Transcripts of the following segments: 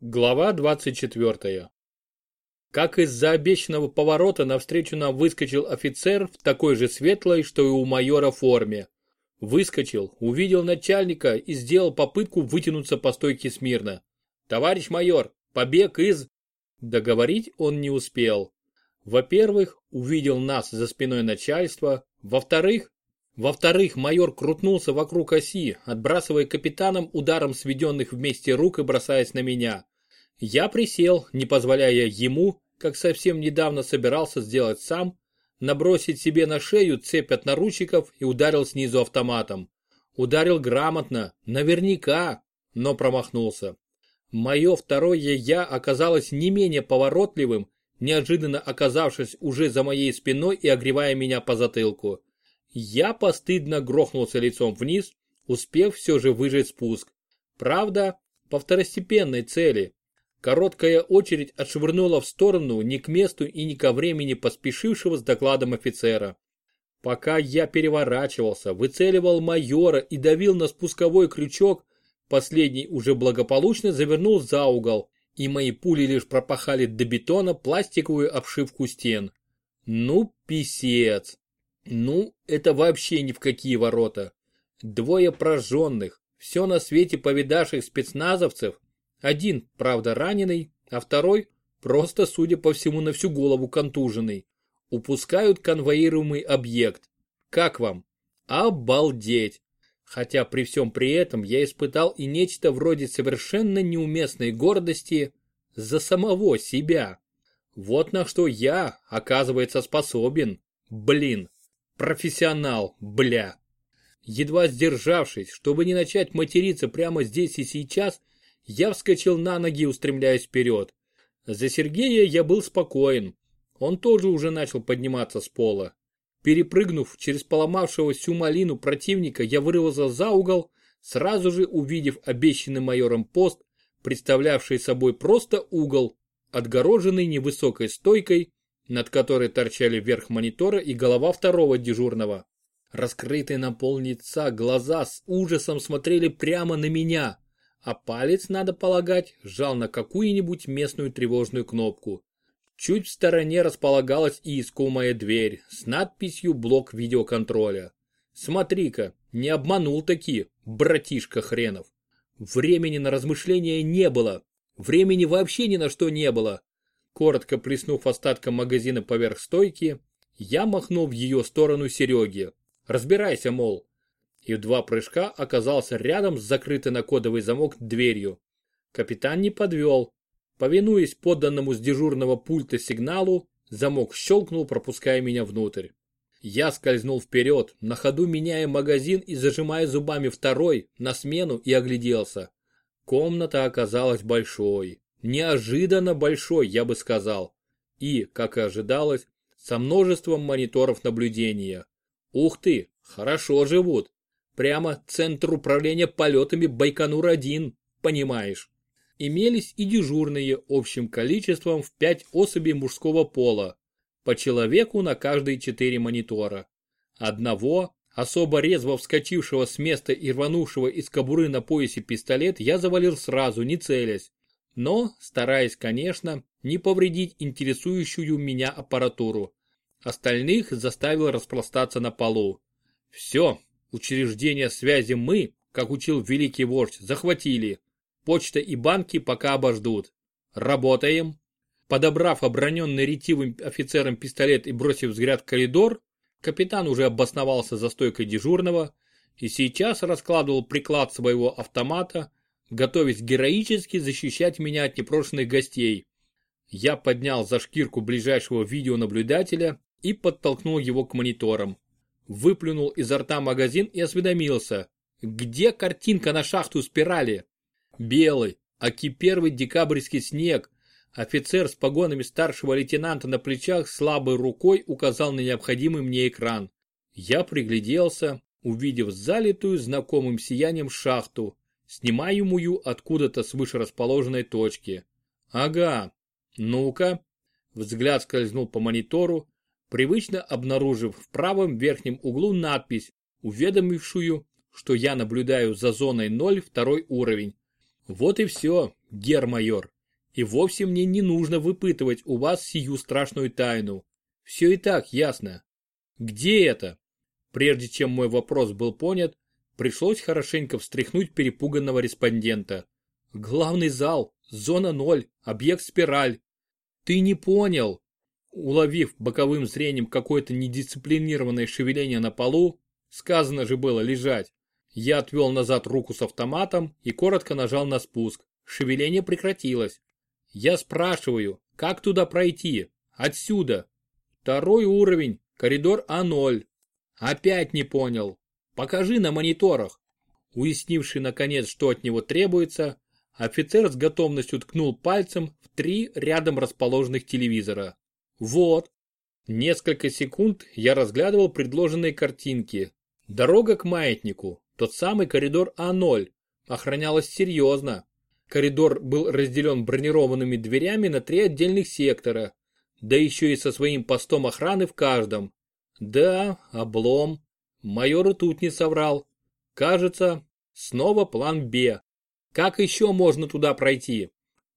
Глава 24. Как из-за обещанного поворота навстречу нам выскочил офицер в такой же светлой, что и у майора форме. Выскочил, увидел начальника и сделал попытку вытянуться по стойке смирно. «Товарищ майор, побег из...» Договорить он не успел. Во-первых, увидел нас за спиной начальства. Во-вторых, во-вторых, майор крутнулся вокруг оси, отбрасывая капитаном ударом сведенных вместе рук и бросаясь на меня. Я присел, не позволяя ему, как совсем недавно собирался сделать сам, набросить себе на шею цепь от наручников и ударил снизу автоматом. Ударил грамотно, наверняка, но промахнулся. Мое второе «я» оказалось не менее поворотливым, неожиданно оказавшись уже за моей спиной и огревая меня по затылку. Я постыдно грохнулся лицом вниз, успев все же выжать спуск. Правда, по второстепенной цели. Короткая очередь отшвырнула в сторону не к месту и не ко времени поспешившего с докладом офицера. Пока я переворачивался, выцеливал майора и давил на спусковой крючок, последний уже благополучно завернул за угол, и мои пули лишь пропахали до бетона пластиковую обшивку стен. Ну, писец. Ну, это вообще ни в какие ворота. Двое прожженных, все на свете повидавших спецназовцев, один, правда, раненый, а второй, просто, судя по всему, на всю голову контуженный, упускают конвоируемый объект. Как вам? Обалдеть! Хотя при всем при этом я испытал и нечто вроде совершенно неуместной гордости за самого себя. Вот на что я, оказывается, способен. Блин. Профессионал, бля. Едва сдержавшись, чтобы не начать материться прямо здесь и сейчас, я вскочил на ноги, устремляясь вперед. За Сергея я был спокоен. Он тоже уже начал подниматься с пола. Перепрыгнув через поломавшего всю малину противника, я вырвался за угол, сразу же увидев обещанный майором пост, представлявший собой просто угол, отгороженный невысокой стойкой, над которой торчали вверх монитора и голова второго дежурного. Раскрытые на пол лица глаза с ужасом смотрели прямо на меня, а палец, надо полагать, жал на какую-нибудь местную тревожную кнопку. Чуть в стороне располагалась и искомая дверь с надписью «Блок видеоконтроля». Смотри-ка, не обманул таки, братишка хренов. Времени на размышления не было. Времени вообще ни на что не было. Коротко плеснув остатком магазина поверх стойки, я махнул в ее сторону Сереге. Разбирайся, мол. И в два прыжка оказался рядом с закрытой на кодовый замок дверью. Капитан не подвел. Повинуясь подданному с дежурного пульта сигналу, замок щелкнул, пропуская меня внутрь. Я скользнул вперед, на ходу меняя магазин и зажимая зубами второй, на смену и огляделся. Комната оказалась большой. Неожиданно большой, я бы сказал. И, как и ожидалось, со множеством мониторов наблюдения. Ух ты, хорошо живут. Прямо центр управления полетами Байконур-1, понимаешь. Имелись и дежурные общим количеством в 5 особей мужского пола, по человеку на каждые 4 монитора. Одного, особо резво вскочившего с места и рванувшего из кобуры на поясе пистолет я завалил сразу, не целясь но стараясь, конечно, не повредить интересующую меня аппаратуру. Остальных заставил распластаться на полу. Все, учреждения связи мы, как учил великий вождь, захватили. Почта и банки пока обождут. Работаем. Подобрав оброненный ретивым офицером пистолет и бросив взгляд в коридор, капитан уже обосновался за стойкой дежурного и сейчас раскладывал приклад своего автомата, готовясь героически защищать меня от непрошенных гостей. Я поднял за шкирку ближайшего видеонаблюдателя и подтолкнул его к мониторам. Выплюнул изо рта магазин и осведомился. Где картинка на шахту спирали? Белый, аки первый декабрьский снег. Офицер с погонами старшего лейтенанта на плечах слабой рукой указал на необходимый мне экран. Я пригляделся, увидев залитую знакомым сиянием шахту, снимаемую откуда-то с выше расположенной точки. Ага, ну-ка. Взгляд скользнул по монитору, привычно обнаружив в правом верхнем углу надпись, уведомившую, что я наблюдаю за зоной 0 второй уровень. Вот и все, гермайор, и вовсе мне не нужно выпытывать у вас сию страшную тайну. Все и так ясно. Где это? Прежде чем мой вопрос был понят, пришлось хорошенько встряхнуть перепуганного респондента. Главный зал, зона ноль, объект спираль. Ты не понял. Уловив боковым зрением какое-то недисциплинированное шевеление на полу, сказано же было лежать, я отвел назад руку с автоматом и коротко нажал на спуск. Шевеление прекратилось. Я спрашиваю, как туда пройти? Отсюда. Второй уровень, коридор А0. Опять не понял. Покажи на мониторах. Уяснивший наконец, что от него требуется, офицер с готовностью ткнул пальцем в три рядом расположенных телевизора. Вот. Несколько секунд я разглядывал предложенные картинки. Дорога к маятнику, тот самый коридор А0, охранялась серьезно. Коридор был разделен бронированными дверями на три отдельных сектора, да еще и со своим постом охраны в каждом. Да, облом. Майор и тут не соврал. Кажется, снова план Б. Как еще можно туда пройти?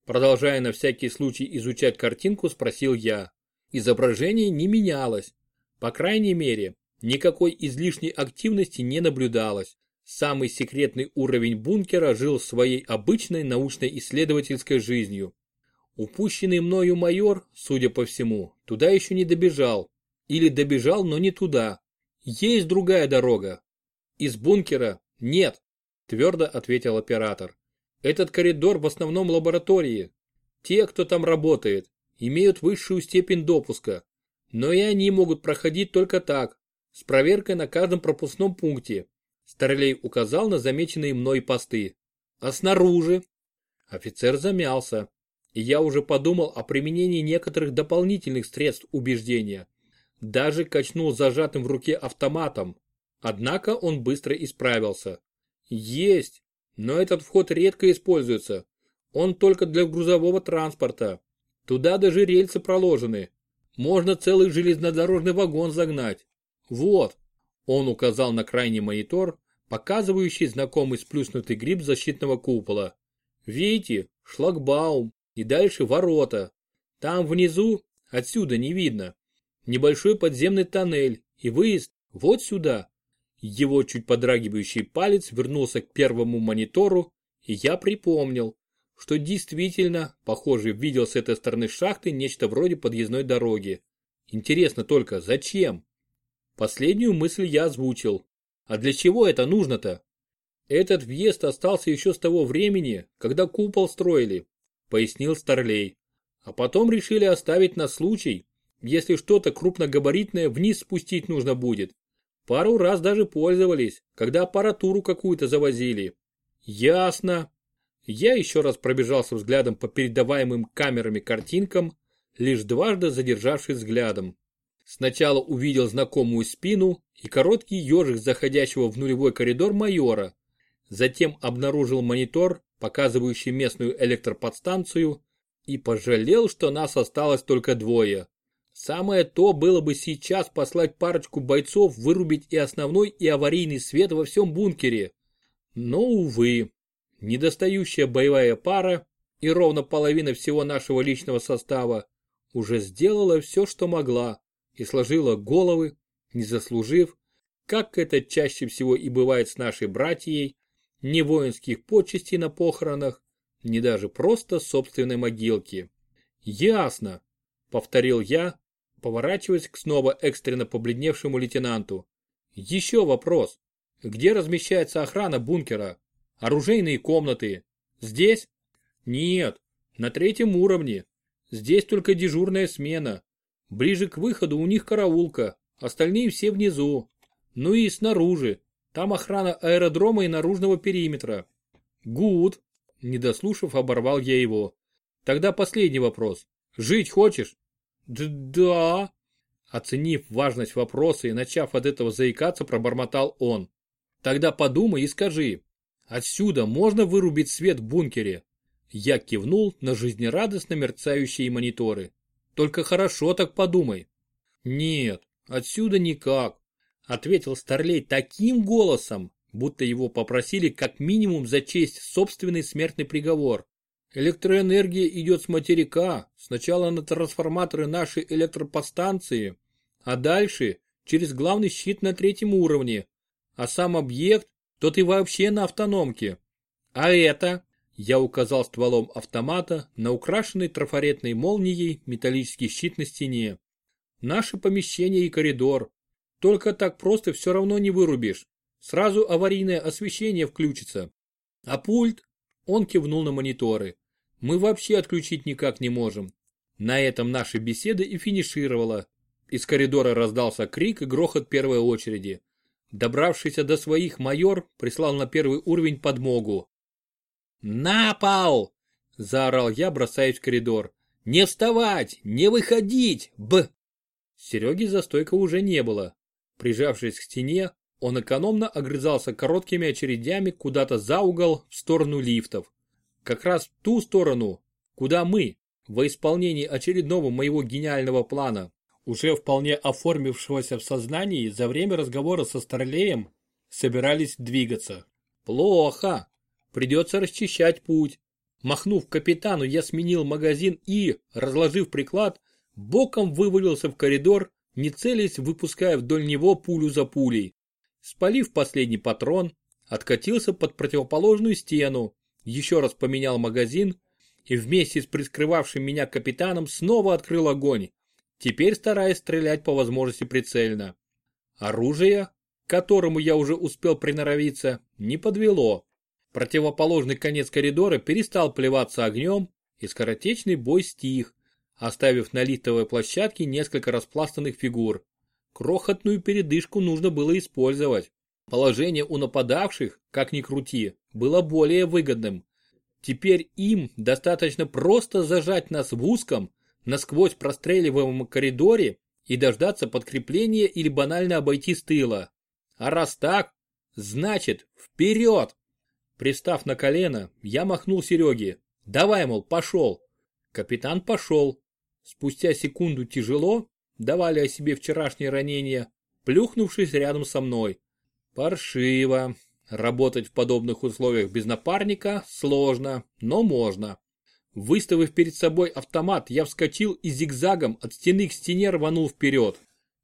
Продолжая на всякий случай изучать картинку, спросил я. Изображение не менялось. По крайней мере, никакой излишней активности не наблюдалось. Самый секретный уровень бункера жил своей обычной научно-исследовательской жизнью. Упущенный мною майор, судя по всему, туда еще не добежал. Или добежал, но не туда. Есть другая дорога. Из бункера нет, твердо ответил оператор. Этот коридор в основном лаборатории. Те, кто там работает, имеют высшую степень допуска. Но и они могут проходить только так, с проверкой на каждом пропускном пункте. Старлей указал на замеченные мной посты. А снаружи? Офицер замялся. И я уже подумал о применении некоторых дополнительных средств убеждения. Даже качнул зажатым в руке автоматом. Однако он быстро исправился. Есть, но этот вход редко используется. Он только для грузового транспорта. Туда даже рельсы проложены. Можно целый железнодорожный вагон загнать. Вот. Он указал на крайний монитор, показывающий знакомый сплюснутый гриб защитного купола. Видите, шлагбаум и дальше ворота. Там внизу, отсюда не видно, небольшой подземный тоннель и выезд вот сюда. Его чуть подрагивающий палец вернулся к первому монитору, и я припомнил, что действительно, похоже, видел с этой стороны шахты нечто вроде подъездной дороги. Интересно только, зачем? Последнюю мысль я озвучил. А для чего это нужно-то? Этот въезд остался еще с того времени, когда купол строили, пояснил Старлей. А потом решили оставить на случай, если что-то крупногабаритное вниз спустить нужно будет. Пару раз даже пользовались, когда аппаратуру какую-то завозили. Ясно. Я еще раз пробежался взглядом по передаваемым камерами картинкам, лишь дважды задержавшись взглядом. Сначала увидел знакомую спину и короткий ежик заходящего в нулевой коридор майора. Затем обнаружил монитор, показывающий местную электроподстанцию, и пожалел, что нас осталось только двое. Самое то было бы сейчас послать парочку бойцов вырубить и основной, и аварийный свет во всем бункере. Но, увы, недостающая боевая пара и ровно половина всего нашего личного состава уже сделала все, что могла и сложила головы, не заслужив, как это чаще всего и бывает с нашей братьей, ни воинских почестей на похоронах, ни даже просто собственной могилки. «Ясно», — повторил я, поворачиваясь к снова экстренно побледневшему лейтенанту. «Еще вопрос. Где размещается охрана бункера? Оружейные комнаты? Здесь?» «Нет, на третьем уровне. Здесь только дежурная смена. Ближе к выходу у них караулка, остальные все внизу. Ну и снаружи. Там охрана аэродрома и наружного периметра. Гуд. Не дослушав, оборвал я его. Тогда последний вопрос. Жить хочешь? Да. Оценив важность вопроса и начав от этого заикаться, пробормотал он. Тогда подумай и скажи. Отсюда можно вырубить свет в бункере? Я кивнул на жизнерадостно мерцающие мониторы. Только хорошо так подумай. Нет, отсюда никак, ответил Старлей таким голосом, будто его попросили как минимум зачесть собственный смертный приговор. Электроэнергия идет с материка, сначала на трансформаторы нашей электропостанции, а дальше через главный щит на третьем уровне. А сам объект, тот и вообще на автономке. А это, я указал стволом автомата на украшенный трафаретной молнией металлический щит на стене. Наше помещение и коридор. Только так просто все равно не вырубишь. Сразу аварийное освещение включится. А пульт? Он кивнул на мониторы мы вообще отключить никак не можем. На этом наша беседа и финишировала. Из коридора раздался крик и грохот первой очереди. Добравшийся до своих майор прислал на первый уровень подмогу. «На пол!» – заорал я, бросаясь в коридор. «Не вставать! Не выходить! Б!» Сереги за стойкой уже не было. Прижавшись к стене, он экономно огрызался короткими очередями куда-то за угол в сторону лифтов как раз в ту сторону, куда мы, во исполнении очередного моего гениального плана, уже вполне оформившегося в сознании за время разговора со Старлеем, собирались двигаться. Плохо. Придется расчищать путь. Махнув капитану, я сменил магазин и, разложив приклад, боком вывалился в коридор, не целясь, выпуская вдоль него пулю за пулей. Спалив последний патрон, откатился под противоположную стену, еще раз поменял магазин и вместе с прискрывавшим меня капитаном снова открыл огонь, теперь стараясь стрелять по возможности прицельно. Оружие, к которому я уже успел приноровиться, не подвело. Противоположный конец коридора перестал плеваться огнем, и скоротечный бой стих, оставив на лифтовой площадке несколько распластанных фигур. Крохотную передышку нужно было использовать. Положение у нападавших, как ни крути, было более выгодным. Теперь им достаточно просто зажать нас в узком, насквозь простреливаемом коридоре и дождаться подкрепления или банально обойти с тыла. А раз так, значит, вперед! Пристав на колено, я махнул Сереге. Давай, мол, пошел. Капитан пошел. Спустя секунду тяжело, давали о себе вчерашние ранения, плюхнувшись рядом со мной. Паршиво. Работать в подобных условиях без напарника сложно, но можно. Выставив перед собой автомат, я вскочил и зигзагом от стены к стене рванул вперед.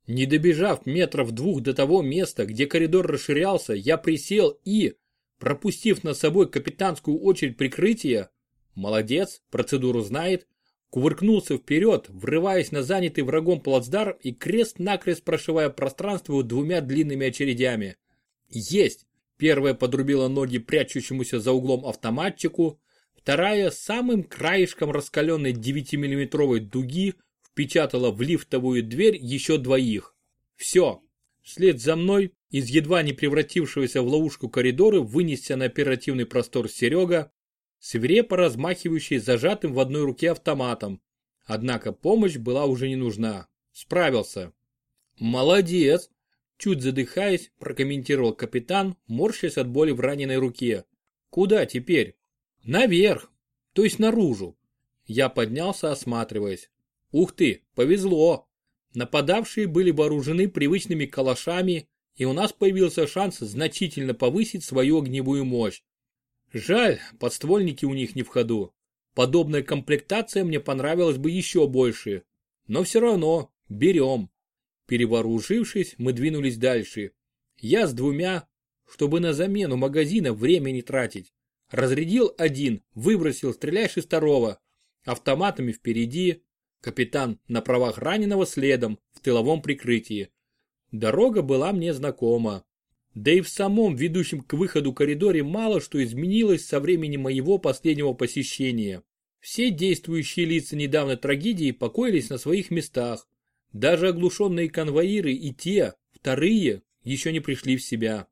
Не добежав метров двух до того места, где коридор расширялся, я присел и, пропустив над собой капитанскую очередь прикрытия, молодец, процедуру знает, кувыркнулся вперед, врываясь на занятый врагом плацдарм и крест-накрест прошивая пространство двумя длинными очередями. Есть! Первая подрубила ноги прячущемуся за углом автоматчику, вторая самым краешком раскаленной 9-миллиметровой дуги впечатала в лифтовую дверь еще двоих. Все. Вслед за мной из едва не превратившегося в ловушку коридора вынесся на оперативный простор Серега, свирепо размахивающий зажатым в одной руке автоматом. Однако помощь была уже не нужна. Справился. Молодец, Чуть задыхаясь, прокомментировал капитан, морщась от боли в раненой руке. Куда теперь? Наверх, то есть наружу. Я поднялся, осматриваясь. Ух ты, повезло. Нападавшие были вооружены привычными калашами, и у нас появился шанс значительно повысить свою огневую мощь. Жаль, подствольники у них не в ходу. Подобная комплектация мне понравилась бы еще больше. Но все равно, берем. Перевооружившись, мы двинулись дальше. Я с двумя, чтобы на замену магазина время не тратить. Разрядил один, выбросил, стреляешь из второго. Автоматами впереди, капитан на правах раненого следом, в тыловом прикрытии. Дорога была мне знакома. Да и в самом ведущем к выходу коридоре мало что изменилось со времени моего последнего посещения. Все действующие лица недавней трагедии покоились на своих местах. Даже оглушенные конвоиры и те, вторые, еще не пришли в себя.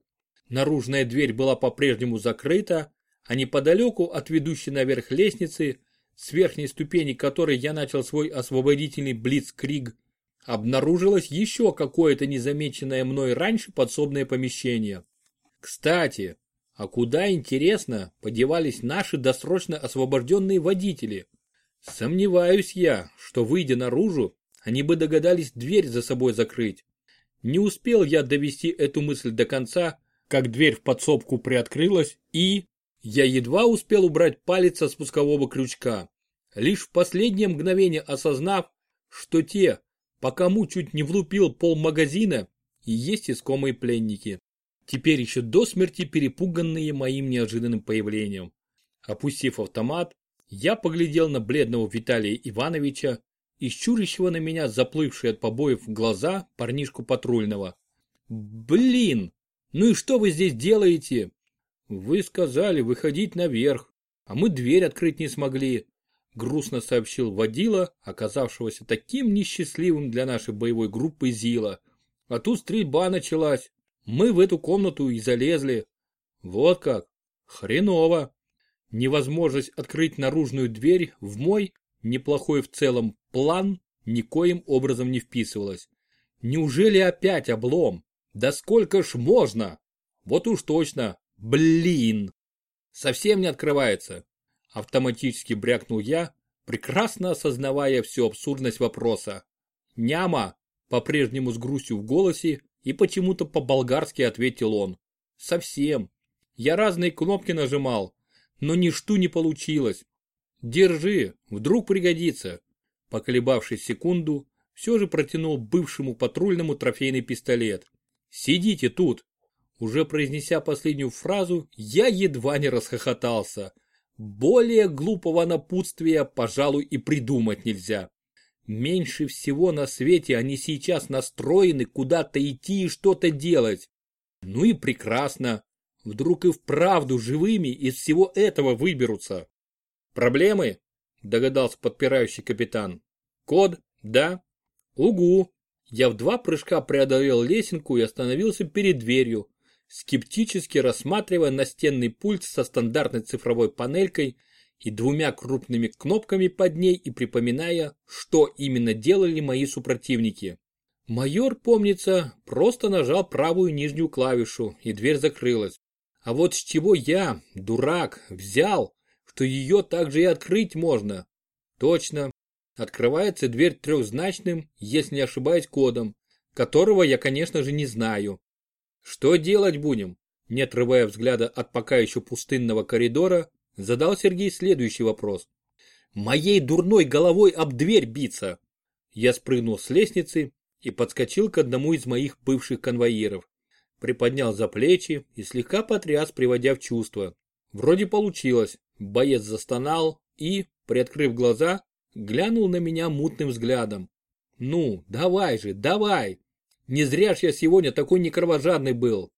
Наружная дверь была по-прежнему закрыта, а неподалеку от ведущей наверх лестницы, с верхней ступени которой я начал свой освободительный блицкриг, обнаружилось еще какое-то незамеченное мной раньше подсобное помещение. Кстати, а куда, интересно, подевались наши досрочно освобожденные водители? Сомневаюсь я, что, выйдя наружу, они бы догадались дверь за собой закрыть. Не успел я довести эту мысль до конца, как дверь в подсобку приоткрылась и... Я едва успел убрать палец со спускового крючка, лишь в последнее мгновение осознав, что те, по кому чуть не влупил пол магазина, и есть искомые пленники. Теперь еще до смерти перепуганные моим неожиданным появлением. Опустив автомат, я поглядел на бледного Виталия Ивановича и щурящего на меня заплывшие от побоев глаза парнишку патрульного. «Блин! Ну и что вы здесь делаете?» «Вы сказали выходить наверх, а мы дверь открыть не смогли», грустно сообщил водила, оказавшегося таким несчастливым для нашей боевой группы Зила. А тут стрельба началась. Мы в эту комнату и залезли. Вот как. Хреново. Невозможность открыть наружную дверь в мой, неплохой в целом, план никоим образом не вписывалась. Неужели опять облом? Да сколько ж можно? Вот уж точно. Блин. Совсем не открывается. Автоматически брякнул я, прекрасно осознавая всю абсурдность вопроса. Няма, по-прежнему с грустью в голосе и почему-то по-болгарски ответил он. Совсем. Я разные кнопки нажимал, но ничто не получилось. Держи, вдруг пригодится. Поколебавшись секунду, все же протянул бывшему патрульному трофейный пистолет. Сидите тут. Уже произнеся последнюю фразу, я едва не расхохотался. Более глупого напутствия, пожалуй, и придумать нельзя. Меньше всего на свете они сейчас настроены куда-то идти и что-то делать. Ну и прекрасно. Вдруг и вправду живыми из всего этого выберутся. Проблемы? Догадался подпирающий капитан. Код? Да. Угу. Я в два прыжка преодолел лесенку и остановился перед дверью, скептически рассматривая настенный пульт со стандартной цифровой панелькой и двумя крупными кнопками под ней и припоминая, что именно делали мои супротивники. Майор, помнится, просто нажал правую нижнюю клавишу, и дверь закрылась. А вот с чего я, дурак, взял, что ее также и открыть можно? Точно. Открывается дверь трехзначным, если не ошибаюсь, кодом, которого я, конечно же, не знаю. Что делать будем? Не отрывая взгляда от пока еще пустынного коридора, Задал Сергей следующий вопрос. «Моей дурной головой об дверь биться!» Я спрыгнул с лестницы и подскочил к одному из моих бывших конвоиров. Приподнял за плечи и слегка потряс, приводя в чувство. Вроде получилось. Боец застонал и, приоткрыв глаза, глянул на меня мутным взглядом. «Ну, давай же, давай! Не зря ж я сегодня такой некровожадный был!»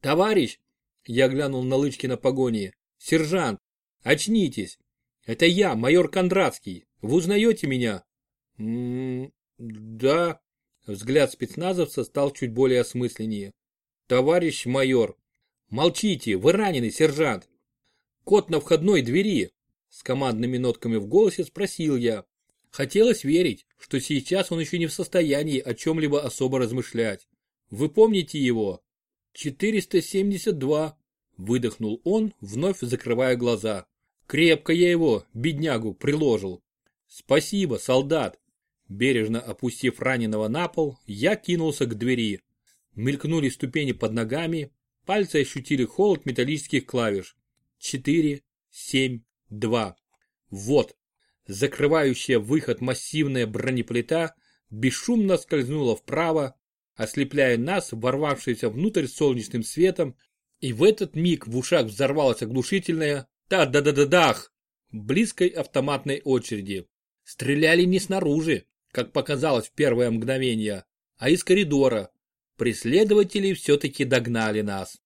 «Товарищ!» Я глянул на Лычкина погони. «Сержант, Очнитесь! Это я, майор Кондратский. Вы узнаете меня? М да. Взгляд спецназовца стал чуть более осмысленнее. Товарищ майор. Молчите, вы раненый, сержант. Кот на входной двери. С командными нотками в голосе спросил я. Хотелось верить, что сейчас он еще не в состоянии о чем-либо особо размышлять. Вы помните его? 472. Выдохнул он, вновь закрывая глаза. Крепко я его, беднягу, приложил. Спасибо, солдат. Бережно опустив раненого на пол, я кинулся к двери. Мелькнули ступени под ногами, пальцы ощутили холод металлических клавиш. Четыре, семь, два. Вот. Закрывающая выход массивная бронеплита бесшумно скользнула вправо, ослепляя нас, ворвавшиеся внутрь солнечным светом, и в этот миг в ушах взорвалась оглушительная Та-да-да-да-дах! Близкой автоматной очереди. Стреляли не снаружи, как показалось в первое мгновение, а из коридора. Преследователи все-таки догнали нас.